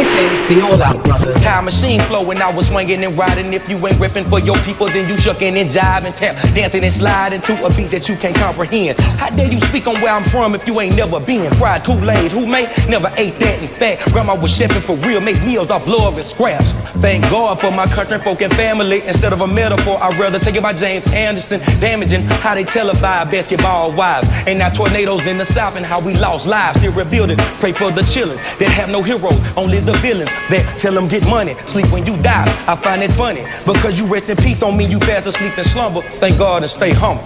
This is the All Out Brothers. Time machine flow when I was swinging and riding. If you ain't ripping for your people, then you shucking and jiving, tap, dancing and sliding to a beat that you can't comprehend. How dare you speak on where I'm from if you ain't never been? Fried Kool-Aid, who made? Never ate that in fact. Grandma was chefing for real, make meals off love and scraps. Thank God for my country, folk, and family. Instead of a metaphor, I'd rather take it by James Anderson, damaging how they televise basketball wives. And now tornadoes in the south and how we lost lives, still rebuilding. Pray for the children that have no heroes, only the villains that tell them get money, sleep when you die. I find it funny because you rest in peace don't mean you fast asleep in slumber. Thank God and stay humble.